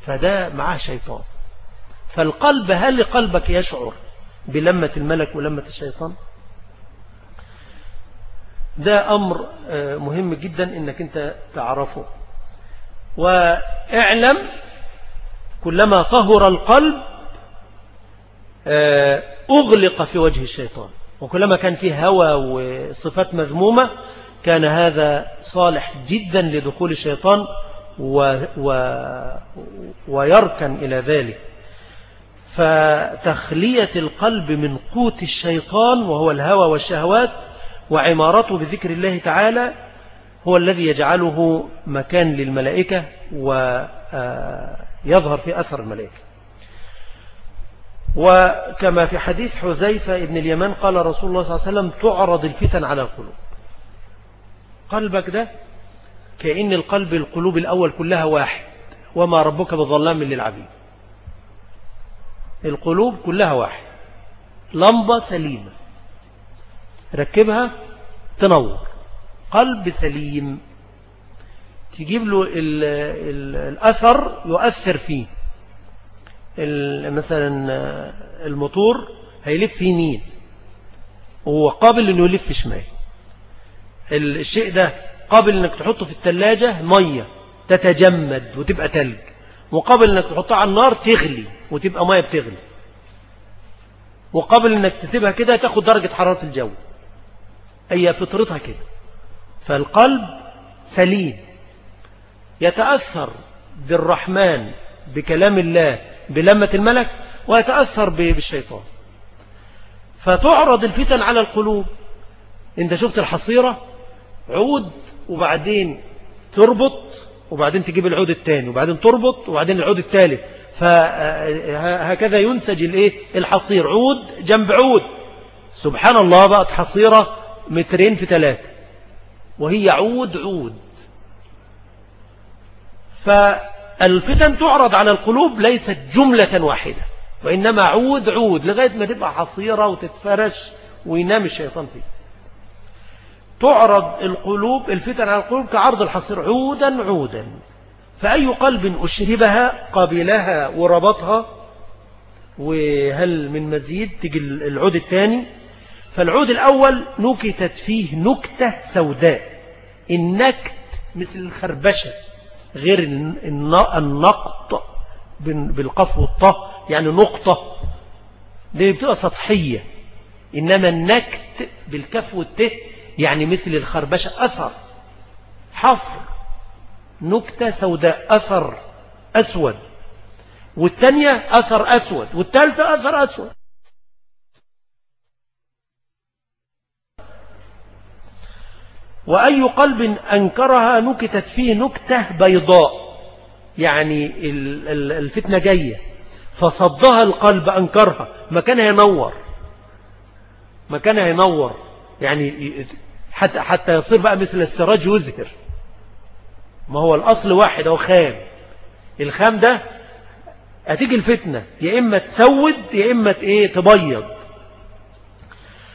فده معاه شيطان. فالقلب هل قلبك يشعر بلمة الملك ولمة الشيطان؟ ده أمر مهم جدا إنك أنت تعرفه. وإعلم كلما طهر القلب أغلق في وجه الشيطان. وكلما كان فيه هوى وصفات مذمومة كان هذا صالح جدا لدخول الشيطان و و ويركن إلى ذلك. فتخلية القلب من قوت الشيطان وهو الهوى والشهوات وعمارته بذكر الله تعالى هو الذي يجعله مكان للملائكة يظهر في أثر الملائكة. وكما في حديث حذيفة ابن اليمان قال رسول الله صلى الله عليه وسلم تعرض الفتن على القلوب. قلبك ده كأن القلب القلوب الأول كلها واحد وما ربك بظلام للعبيد. القلوب كلها واحد. لمبة سليمة. ركبها تنور. قلب سليم. تجيب له ال ال الأثر يؤثر فيه. مثلا الموتور هيلف يمين وهو قابل إنه يلف شمال. الشيء ده قابل إنك تحطه في الثلاجة مية تتجمد وتبقى تلج. وقابل إنك تحطها على النار تغلي وتبقى مية بتغلي. وقابل إنك تسيبها كده تاخد درجة حرارة الجو. هي فطرتها كده. فالقلب سليم يتأثر بالرحمن بكلام الله بلمة الملك ويتأثر بالشيطان. فتعرض الفتن على القلوب. انت شفت الحصيرة؟ عود وبعدين تربط وبعدين تجيب العود الثاني وبعدين تربط وبعدين العود الثالث فهكذا ينسج الايه؟ الحصير. عود جنب عود. سبحان الله بقت حصيرة مترين في ثلاثة وهي عود عود. فالفتن تعرض على القلوب ليست جملة واحدة وإنما عود عود لغاية ما تبقى حصيرة وتتفرش وينام الشيطان فيه تعرض القلوب الفتن على القلوب كعرض الحصير عودا عودا. فأي قلب أشربها قابلها وربطها وهل من مزيد؟ تجي العود الثاني. فالعود الأول نكتت فيه نكتة سوداء. النكت مثل الخربشة غير النقط بالقف والطه يعني نقطة. دي بتبقى سطحية. إنما النكت بالكف والته يعني مثل الخربشة أثر حفر نكتة سوداء أثر أسود. والتانية أثر أسود والتالتة أثر أسود. وأي قلب أنكرها نكتت فيه نكتة بيضاء. يعني الفتنة جاية. فصدها القلب أنكرها. مكانها ينور مكانها ينور يعني حتى, حتى يصير بقى مثل السراج يزهر ما هو الأصل واحد هو خام. الخام ده هتيجي الفتنة. يا إما تسود يا إما إيه تبيض.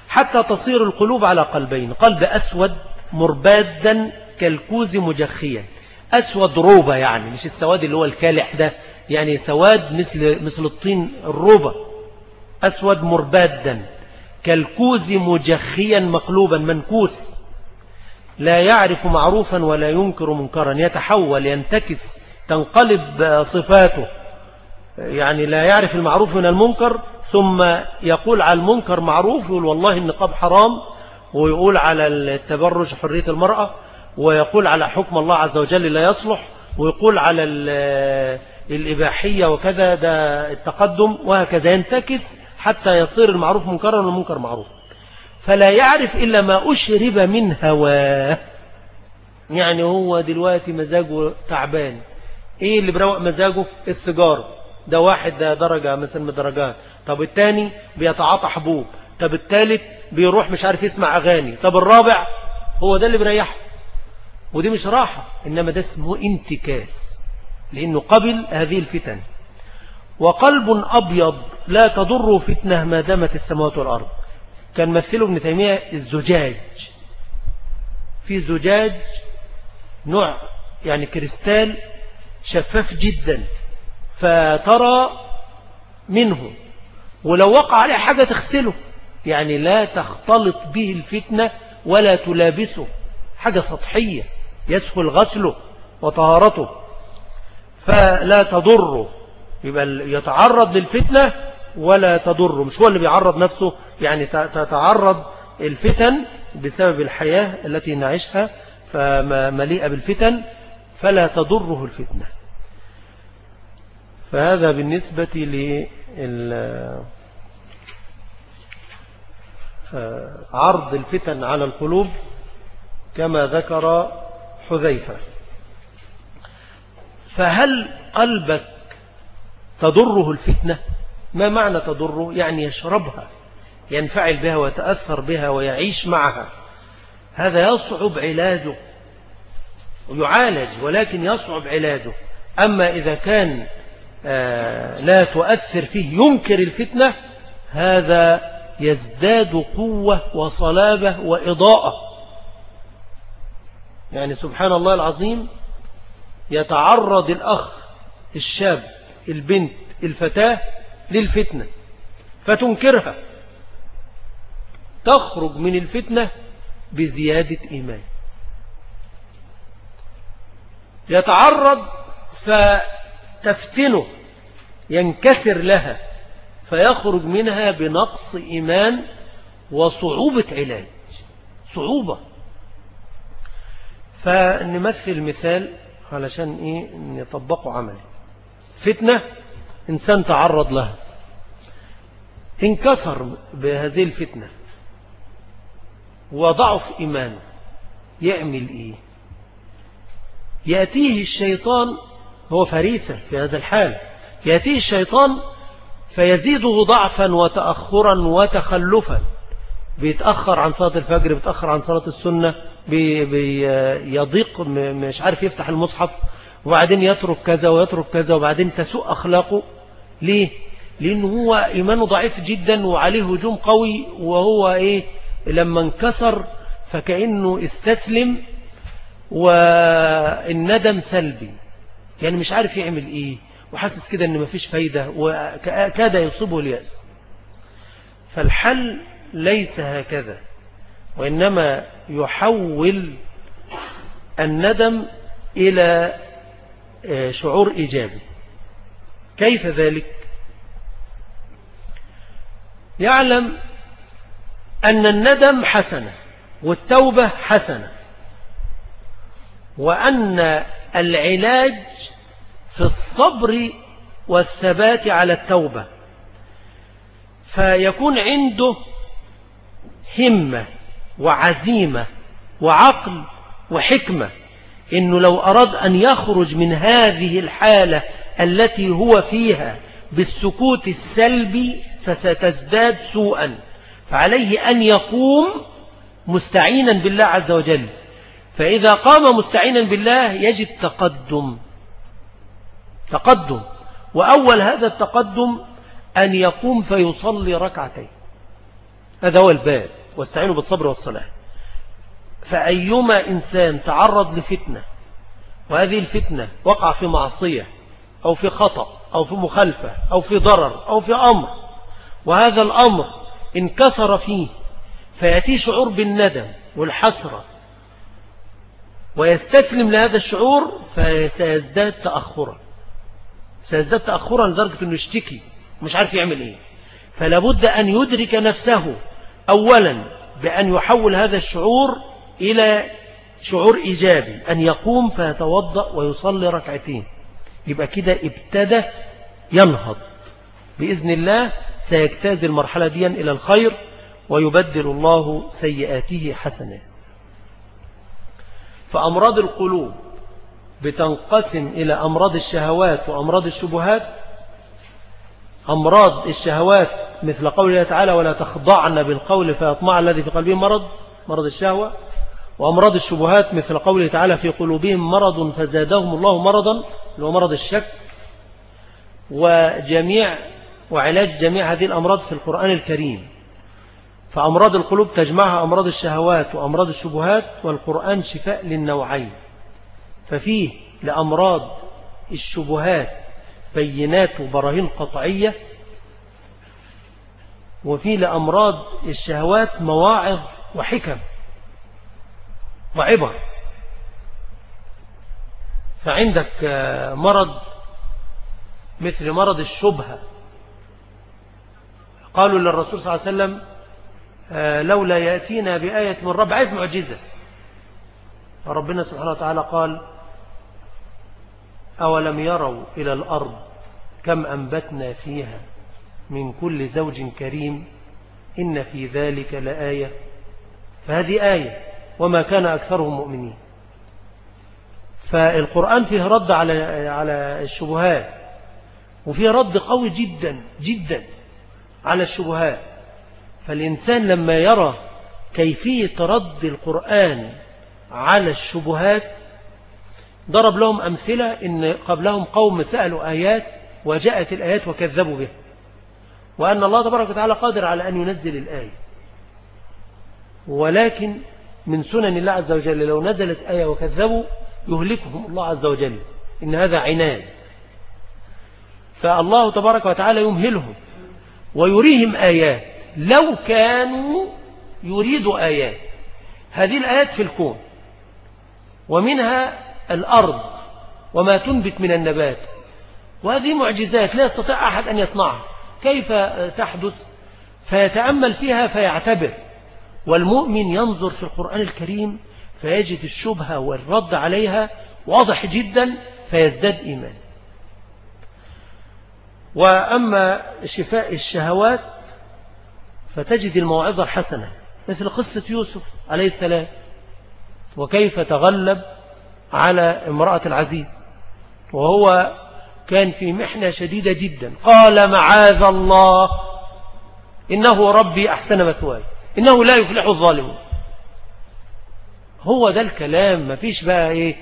حتى تصير القلوب على قلبين. قلب أسود مربادا كالكوز مجخيا. أسود روبة يعني مش السواد اللي هو الكالح ده يعني سواد مثل, مثل الطين الروبة أسود مربادا كالكوز مجخيا مقلوبا منكوس. لا يعرف معروفا ولا ينكر منكرا يتحول ينتكس تنقلب صفاته. يعني لا يعرف المعروف من المنكر ثم يقول على المنكر معروف يقول والله النقاب حرام. ويقول على التبرج حرية المرأة ويقول على حكم الله عز وجل لا يصلح ويقول على الإباحية وكذا ده التقدم وهكذا. ينتكس حتى يصير المعروف منكرا والمنكر معروف. فلا يعرف إلا ما أشرب من هواه. يعني هو دلوقتي مزاجه تعبان. إيه اللي بروق مزاجه؟ السيجارة ده واحد ده درجة مثلا من الدرجات. طب التاني؟ بيتعاطى حبوب. طب التالت؟ بيروح مش عارف يسمع أغاني. طب الرابع هو ده اللي بيريحه. ودي مش راحة إنما ده اسمه انتكاس لأنه قبل هذه الفتن. وقلب أبيض لا تضر فتنة ما دامت السماوات والأرض. كان مثله ابن تيمية الزجاج. في زجاج نوع يعني كريستال شفاف جدا فترى منه. ولو وقع عليه حاجة تغسله. يعني لا تختلط به الفتنة ولا تلابسه. حاجة سطحية يسهل غسله وطهارته. فلا تضره. يبقى يتعرض للفتنة ولا تضره. مش هو اللي بيعرض نفسه؟ يعني تتعرض الفتن بسبب الحياة التي نعيشها فمليئة بالفتن فلا تضره الفتنة. فهذا بالنسبة لعرض الفتن على القلوب كما ذكر حذيفة. فهل قلبك تضره الفتنة؟ ما معنى تضره؟ يعني يشربها ينفعل بها ويتأثر بها ويعيش معها. هذا يصعب علاجه يعالج ولكن يصعب علاجه. أما إذا كان آه، لا تؤثر فيه ينكر الفتنة هذا يزداد قوة وصلابة وإضاءة. يعني سبحان الله العظيم يتعرض الأخ الشاب البنت الفتاة للفتنة فتنكرها. تخرج من الفتنة بزيادة إيمان. يتعرض فتفتنه ينكسر لها. فيخرج منها بنقص إيمان وصعوبة علاج. صعوبة. فنمثل مثال علشان إيه؟ نطبقه عملي. فتنة إنسان تعرض لها. انكسر بهذه الفتنة. وضعف إيمانه. يعمل إيه؟ يأتيه الشيطان هو فريسة في هذا الحال. يأتيه الشيطان فيزيده ضعفا وتأخرا وتخلفا. بيتأخر عن صلاة الفجر بيتأخر عن صلاة السنة بيضيق مش عارف يفتح المصحف وبعدين يترك كذا ويترك كذا وبعدين تسوء أخلاقه. ليه؟ لأنه هو إيمانه ضعيف جدا وعليه هجوم قوي وهو إيه؟ لما انكسر فكأنه استسلم والندم سلبي. يعني مش عارف يعمل إيه. وحاسس كده أن مفيش فايدة وكاد يصيبه اليأس. فالحل ليس هكذا وإنما يحول الندم إلى آه، شعور إيجابي. كيف ذلك؟ يعلم أن الندم حسنة والتوبة حسنة وأن العلاج في الصبر والثبات على التوبة. فيكون عنده همة وعزيمة وعقل وحكمة إنه لو أراد أن يخرج من هذه الحالة التي هو فيها بالسكوت السلبي فستزداد سوءا. فعليه أن يقوم مستعينا بالله عز وجل. فإذا قام مستعينا بالله يجد تقدم. تقدم. وأول هذا التقدم أن يقوم فيصلي ركعتين. هذا هو الباب. واستعينوا بالصبر والصلاة. فأيما إنسان تعرض لفتنة وهذه الفتنة وقع في معصية أو في خطأ أو في مخالفة أو في ضرر أو في أمر وهذا الأمر انكسر فيه فيأتي شعور بالندم والحسرة. ويستسلم لهذا الشعور فسيزداد تأخرا. سيزداد تأخرا لدرجة أنه يشتكي مش عارف يعمل إيه. فلابد أن يدرك نفسه أولا بأن يحول هذا الشعور إلى شعور إيجابي أن يقوم فيتوضأ ويصلي ركعتين. يبقى كده ابتدى ينهض. بإذن الله سيجتاز المرحلة دي إلى الخير ويبدل الله سيئاته حسنات فأمراض القلوب بتنقسم إلى أمراض الشهوات وأمراض الشبهات. أمراض الشهوات مثل قوله تعالى ولا تخضعن بالقول فيطمع الذي في قلبه مرض مرض الشهوة. وأمراض الشبهات مثل قوله تعالى في قلوبهم مرض فزادهم الله مرضا اللي هو مرض الشك. وجميع وعلاج جميع هذه الأمراض في القرآن الكريم. فأمراض القلوب تجمعها أمراض الشهوات وأمراض الشبهات والقرآن شفاء للنوعين. ففيه لأمراض الشبهات بينات وبراهين قطعية وفي لأمراض الشهوات مواعظ وحكم وعبر. فعندك مرض مثل مرض الشبهة. قالوا للرسول صلى الله عليه وسلم آه، لولا يأتينا بآية من رب عايز معجزة. فربنا سبحانه وتعالى قال أولم يروا إلى الأرض كم أنبتنا فيها من كل زوج كريم إن في ذلك لآية؟ فهذه آية وما كان أكثرهم مؤمنين. فالقرآن فيه رد على على الشبهات وفيها رد قوي جدا جدا على الشبهات. فالإنسان لما يرى كيفية رد القرآن على الشبهات ضرب لهم أمثلة إن قبلهم قوم سألوا آيات وجاءت الآيات وكذبوا بها. وأن الله تبارك وتعالى قادر على أن ينزل الآية. ولكن من سنن الله عز وجل لو نزلت آية وكذبوا يهلكهم الله عز وجل. إن هذا عناد. فالله تبارك وتعالى يمهلهم ويريهم آيات لو كانوا يريدوا آيات. هذه الآيات في الكون. ومنها الأرض وما تنبت من النبات. وهذه معجزات لا يستطيع أحد أن يصنعها. كيف تحدث؟ فيتأمل فيها فيعتبر. والمؤمن ينظر في القرآن الكريم فيجد الشبهة والرد عليها واضح جدا فيزداد إيمان وأما شفاء الشهوات فتجد الموعظة الحسنة مثل قصة يوسف عليه السلام. وكيف تغلب على امرأة العزيز وهو كان في محنة شديدة جدا. قال معاذ الله إنه ربي أحسن مثواي إنه لا يفلح الظالمون. هو ده الكلام ما فيش بقى إيه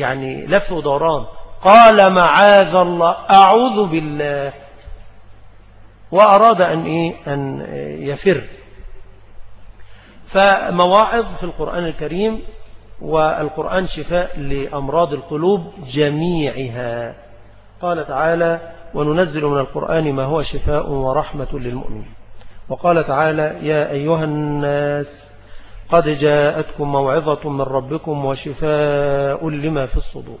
يعني لف ودوران. قال معاذ الله أعوذ بالله. وأراد أن, إيه أن يفر. فمواعظ في القرآن الكريم والقرآن شفاء لأمراض القلوب جميعها. قال تعالى وننزل من القرآن ما هو شفاء ورحمة للمؤمنين. وقال تعالى يا أيها الناس قد جاءتكم موعظة من ربكم وشفاء لما في الصدور.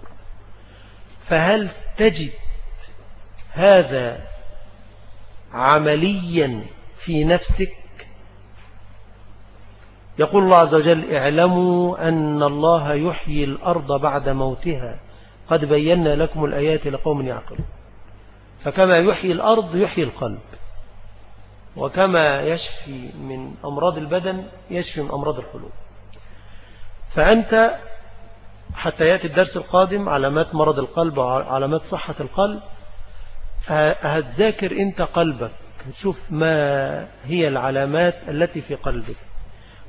فهل تجد هذا عمليا في نفسك؟ يقول الله عز وجل اعلموا أن الله يحيي الأرض بعد موتها. قد بينا لكم الآيات لقوم يعقلون. فكما يحيي الأرض يحيي القلب. وكما يشفي من أمراض البدن يشفي من أمراض القلوب. فأنت حتى يأتي الدرس القادم علامات مرض القلب وعلامات صحة القلب هتذاكر أنت قلبك تشوف ما هي العلامات التي في قلبك.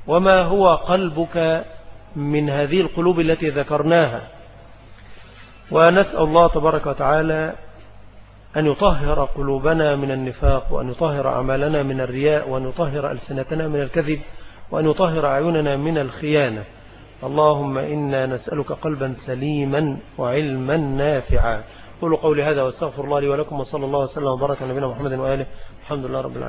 وما هو قلبك من هذه القلوب التي ذكرناها؟ ونسأل الله تبارك وتعالى أن يطهر قلوبنا من النفاق وأن يطهر أعمالنا من الرياء وأن يطهر ألسنتنا من الكذب وأن يطهر أعيننا من الخيانة. اللهم إنا نسألك قلبا سليما وعلما نافعا. قولوا قولي هذا واستغفر الله لي ولكم وصلى الله وسلم وبارك على نبينا محمد وآله. الحمد لله رب العالمين.